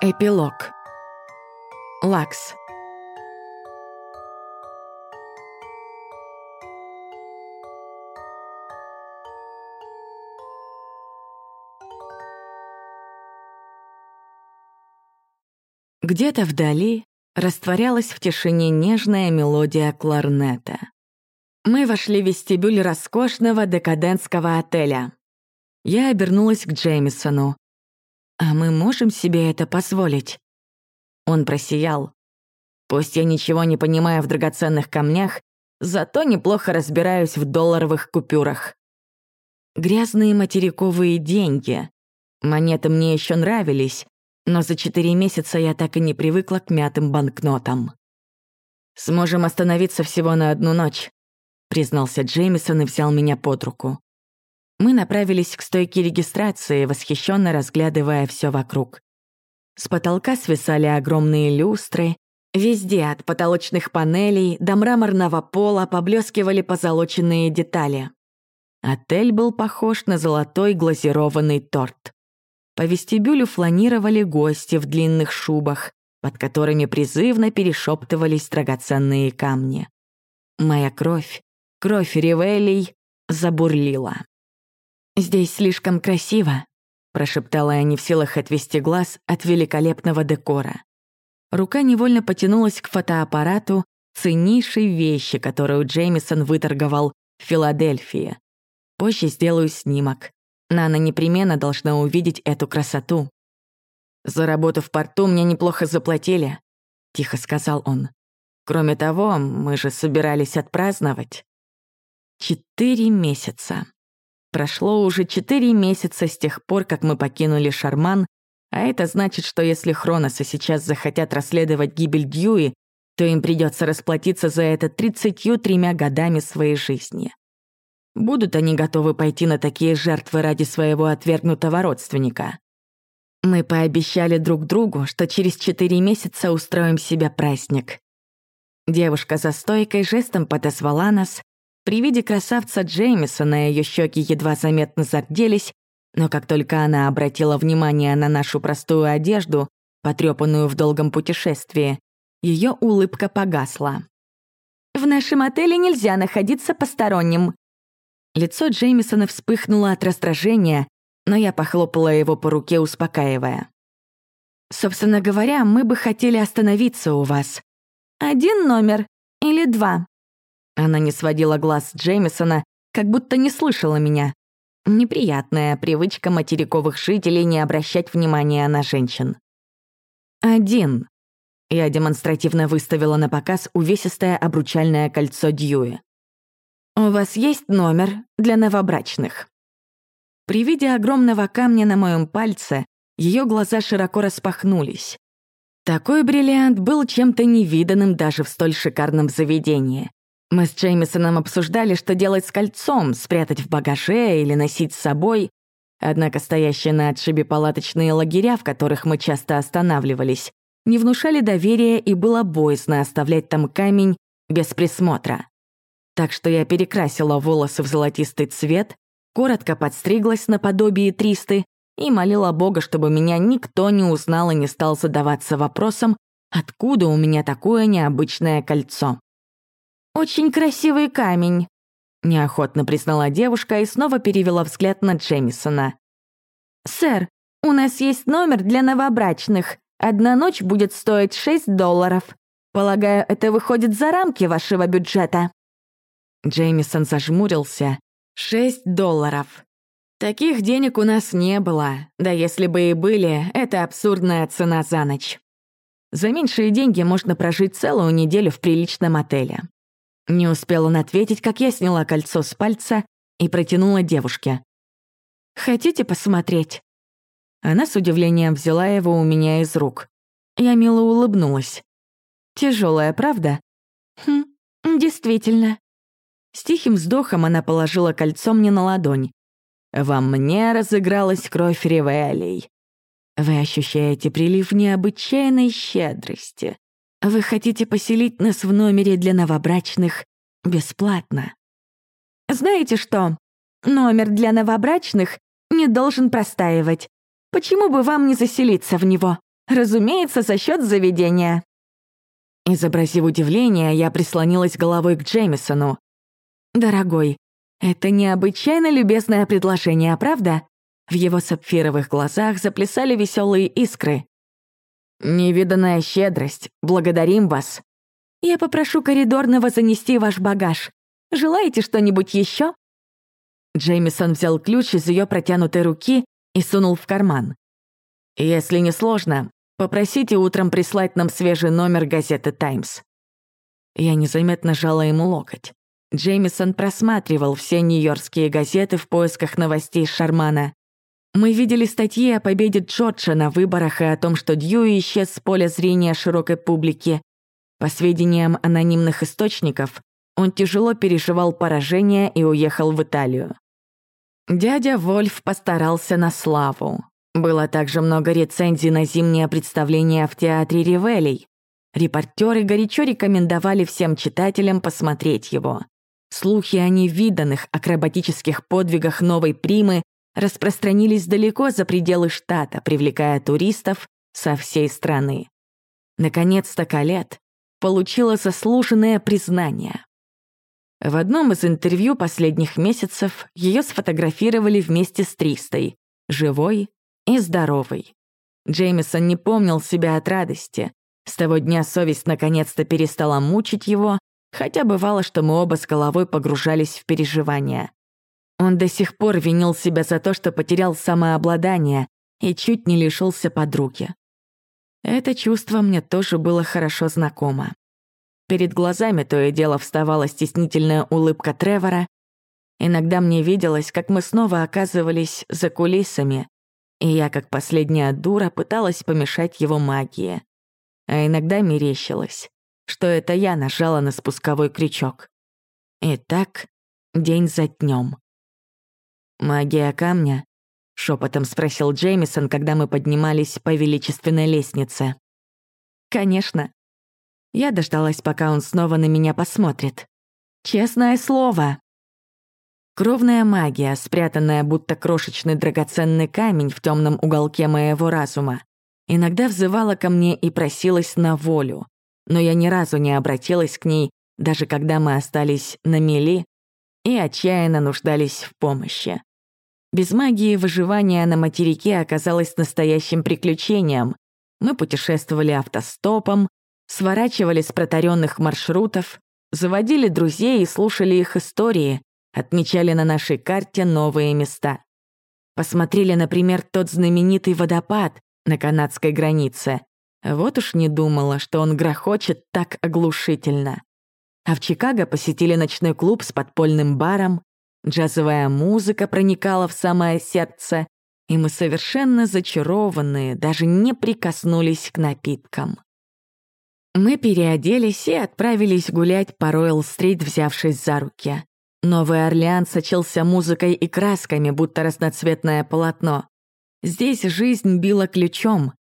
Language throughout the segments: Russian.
Эпилог. Лакс. Где-то вдали растворялась в тишине нежная мелодия кларнета. Мы вошли в вестибюль роскошного декадентского отеля. Я обернулась к Джеймисону. «А мы можем себе это позволить?» Он просиял. «Пусть я ничего не понимаю в драгоценных камнях, зато неплохо разбираюсь в долларовых купюрах. Грязные материковые деньги. Монеты мне еще нравились, но за четыре месяца я так и не привыкла к мятым банкнотам. «Сможем остановиться всего на одну ночь», — признался Джеймисон и взял меня под руку. Мы направились к стойке регистрации, восхищенно разглядывая все вокруг. С потолка свисали огромные люстры, везде от потолочных панелей до мраморного пола поблескивали позолоченные детали. Отель был похож на золотой глазированный торт. По вестибюлю фланировали гости в длинных шубах, под которыми призывно перешептывались драгоценные камни. Моя кровь, кровь Ривелей, забурлила. «Здесь слишком красиво», — прошептала я не в силах отвести глаз от великолепного декора. Рука невольно потянулась к фотоаппарату ценнейшей вещи, которую Джеймисон выторговал в Филадельфии. Позже сделаю снимок. Нана непременно должна увидеть эту красоту. «За работу в порту мне неплохо заплатили», — тихо сказал он. «Кроме того, мы же собирались отпраздновать». Четыре месяца. Прошло уже четыре месяца с тех пор, как мы покинули Шарман, а это значит, что если Хроносы сейчас захотят расследовать гибель Дьюи, то им придется расплатиться за это тридцатью тремя годами своей жизни. Будут они готовы пойти на такие жертвы ради своего отвергнутого родственника? Мы пообещали друг другу, что через четыре месяца устроим себе праздник. Девушка за стойкой жестом подозвала нас, при виде красавца Джеймисона ее щеки едва заметно зарделись, но как только она обратила внимание на нашу простую одежду, потрепанную в долгом путешествии, ее улыбка погасла. «В нашем отеле нельзя находиться посторонним». Лицо Джеймисона вспыхнуло от раздражения, но я похлопала его по руке, успокаивая. «Собственно говоря, мы бы хотели остановиться у вас. Один номер или два?» Она не сводила глаз Джеймисона, как будто не слышала меня. Неприятная привычка материковых жителей не обращать внимания на женщин. «Один». Я демонстративно выставила на показ увесистое обручальное кольцо Дьюи. «У вас есть номер для новобрачных?» При виде огромного камня на моем пальце ее глаза широко распахнулись. Такой бриллиант был чем-то невиданным даже в столь шикарном заведении. Мы с Джеймисоном обсуждали, что делать с кольцом, спрятать в багаже или носить с собой. Однако стоящие на отшибе палаточные лагеря, в которых мы часто останавливались, не внушали доверия и было боязно оставлять там камень без присмотра. Так что я перекрасила волосы в золотистый цвет, коротко подстриглась наподобие тристы и молила Бога, чтобы меня никто не узнал и не стал задаваться вопросом, откуда у меня такое необычное кольцо. «Очень красивый камень», — неохотно признала девушка и снова перевела взгляд на Джемисона. «Сэр, у нас есть номер для новобрачных. Одна ночь будет стоить 6 долларов. Полагаю, это выходит за рамки вашего бюджета». Джеймисон зажмурился. «Шесть долларов. Таких денег у нас не было. Да если бы и были, это абсурдная цена за ночь. За меньшие деньги можно прожить целую неделю в приличном отеле. Не успел он ответить, как я сняла кольцо с пальца и протянула девушке. «Хотите посмотреть?» Она с удивлением взяла его у меня из рук. Я мило улыбнулась. Тяжелая, правда?» «Хм, действительно». С тихим вздохом она положила кольцо мне на ладонь. «Во мне разыгралась кровь Ривелей. Вы ощущаете прилив необычайной щедрости. Вы хотите поселить нас в номере для новобрачных бесплатно. Знаете что? Номер для новобрачных не должен простаивать. Почему бы вам не заселиться в него? Разумеется, за счет заведения». Изобразив удивление, я прислонилась головой к Джеймисону. «Дорогой, это необычайно любезное предложение, правда?» В его сапфировых глазах заплясали веселые искры. «Невиданная щедрость. Благодарим вас». «Я попрошу коридорного занести ваш багаж. Желаете что-нибудь еще? Джеймисон взял ключ из ее протянутой руки и сунул в карман. «Если не сложно, попросите утром прислать нам свежий номер газеты «Таймс». Я незаметно жала ему локоть. Джеймисон просматривал все нью-йоркские газеты в поисках новостей Шармана. Мы видели статьи о победе Джорджа на выборах и о том, что Дьюи исчез с поля зрения широкой публики. По сведениям анонимных источников, он тяжело переживал поражение и уехал в Италию. Дядя Вольф постарался на славу. Было также много рецензий на зимнее представление в театре Ривелей. Репортеры горячо рекомендовали всем читателям посмотреть его. Слухи о невиданных акробатических подвигах новой примы распространились далеко за пределы штата, привлекая туристов со всей страны. Наконец-то Калет получила заслуженное признание. В одном из интервью последних месяцев ее сфотографировали вместе с Тристой, живой и здоровой. Джеймисон не помнил себя от радости. С того дня совесть наконец-то перестала мучить его, хотя бывало, что мы оба с головой погружались в переживания. Он до сих пор винил себя за то, что потерял самообладание и чуть не лишился подруги. Это чувство мне тоже было хорошо знакомо. Перед глазами то и дело вставала стеснительная улыбка Тревора. Иногда мне виделось, как мы снова оказывались за кулисами, и я, как последняя дура, пыталась помешать его магии. А иногда мерещилось, что это я нажала на спусковой крючок. И так день за днем. «Магия камня?» — шепотом спросил Джеймисон, когда мы поднимались по величественной лестнице. «Конечно», я дождалась, пока он снова на меня посмотрит. Честное слово. Кровная магия, спрятанная будто крошечный драгоценный камень в темном уголке моего разума, иногда взывала ко мне и просилась на волю, но я ни разу не обратилась к ней, даже когда мы остались на мели и отчаянно нуждались в помощи. Без магии выживание на материке оказалось настоящим приключением. Мы путешествовали автостопом, сворачивали с протаренных маршрутов, заводили друзей и слушали их истории, отмечали на нашей карте новые места. Посмотрели, например, тот знаменитый водопад на канадской границе. Вот уж не думала, что он грохочет так оглушительно. А в Чикаго посетили ночной клуб с подпольным баром, джазовая музыка проникала в самое сердце, и мы совершенно зачарованные даже не прикоснулись к напиткам. Мы переоделись и отправились гулять по Роyal-стрит, взявшись за руки. Новый Орлеан сочился музыкой и красками, будто разноцветное полотно. Здесь жизнь била ключом.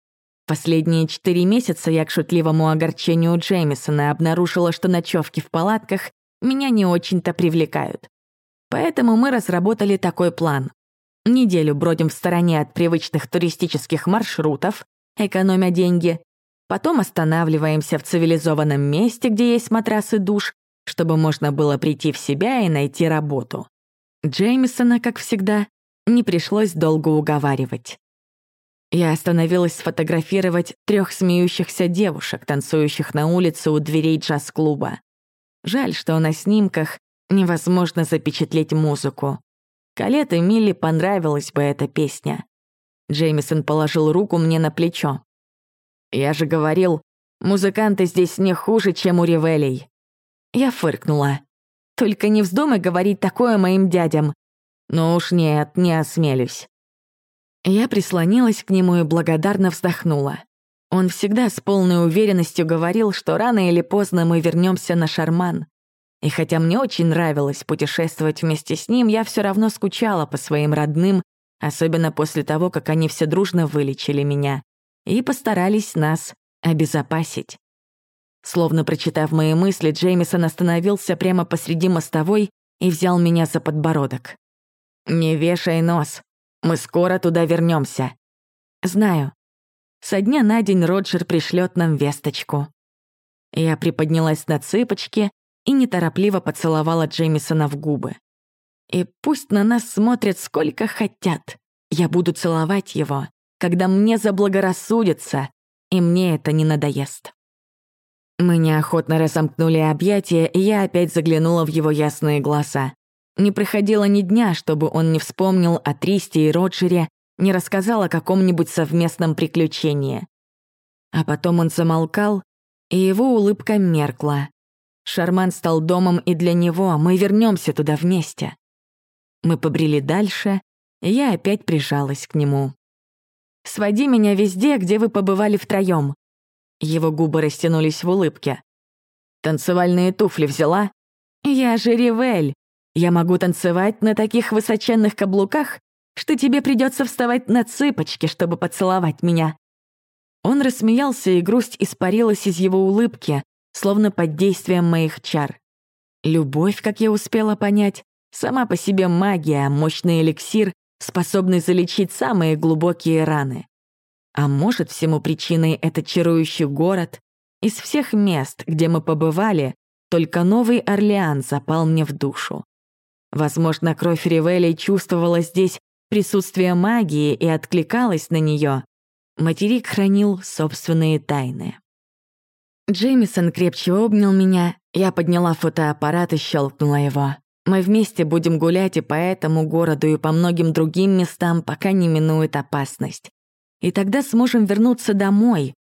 Последние четыре месяца я к шутливому огорчению Джеймисона обнаружила, что ночевки в палатках меня не очень-то привлекают. Поэтому мы разработали такой план. Неделю бродим в стороне от привычных туристических маршрутов, экономя деньги, Потом останавливаемся в цивилизованном месте, где есть матрас и душ, чтобы можно было прийти в себя и найти работу. Джеймисона, как всегда, не пришлось долго уговаривать. Я остановилась сфотографировать трех смеющихся девушек, танцующих на улице у дверей джаз-клуба. Жаль, что на снимках невозможно запечатлеть музыку. Калет и Милли понравилась бы эта песня. Джеймисон положил руку мне на плечо. «Я же говорил, музыканты здесь не хуже, чем у Ревелей». Я фыркнула. «Только не вздумай говорить такое моим дядям». «Ну уж нет, не осмелюсь». Я прислонилась к нему и благодарно вздохнула. Он всегда с полной уверенностью говорил, что рано или поздно мы вернемся на Шарман. И хотя мне очень нравилось путешествовать вместе с ним, я все равно скучала по своим родным, особенно после того, как они все дружно вылечили меня и постарались нас обезопасить. Словно прочитав мои мысли, Джеймисон остановился прямо посреди мостовой и взял меня за подбородок. «Не вешай нос. Мы скоро туда вернемся. «Знаю». Со дня на день Роджер пришлет нам весточку. Я приподнялась на цыпочки и неторопливо поцеловала Джеймисона в губы. И пусть на нас смотрят сколько хотят, я буду целовать его, когда мне заблагорассудится, и мне это не надоест. Мы неохотно разомкнули объятия, и я опять заглянула в его ясные глаза. Не проходило ни дня, чтобы он не вспомнил о Тристе и Роджере, не рассказал о каком-нибудь совместном приключении. А потом он замолкал, и его улыбка меркла. Шарман стал домом и для него, мы вернемся туда вместе. Мы побрели дальше, и я опять прижалась к нему. «Своди меня везде, где вы побывали втроём». Его губы растянулись в улыбке. «Танцевальные туфли взяла?» «Я же Ривель. Я могу танцевать на таких высоченных каблуках, что тебе придется вставать на цыпочки, чтобы поцеловать меня». Он рассмеялся, и грусть испарилась из его улыбки, словно под действием моих чар. Любовь, как я успела понять, сама по себе магия, мощный эликсир, способный залечить самые глубокие раны. А может, всему причиной это чарующий город? Из всех мест, где мы побывали, только Новый Орлеан запал мне в душу. Возможно, кровь Ривелей чувствовала здесь присутствие магии и откликалась на нее. Материк хранил собственные тайны. Джеймисон крепче обнял меня, я подняла фотоаппарат и щелкнула его. Мы вместе будем гулять и по этому городу, и по многим другим местам, пока не минует опасность. И тогда сможем вернуться домой.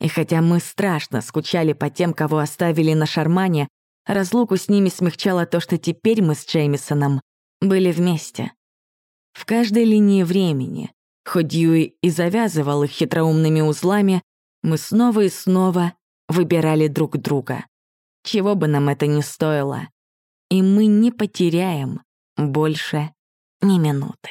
И хотя мы страшно скучали по тем, кого оставили на Шармане, разлуку с ними смягчало то, что теперь мы с Джеймисоном были вместе. В каждой линии времени, хоть Дьюи и завязывал их хитроумными узлами, мы снова и снова выбирали друг друга. Чего бы нам это ни стоило. И мы не потеряем больше ни минуты.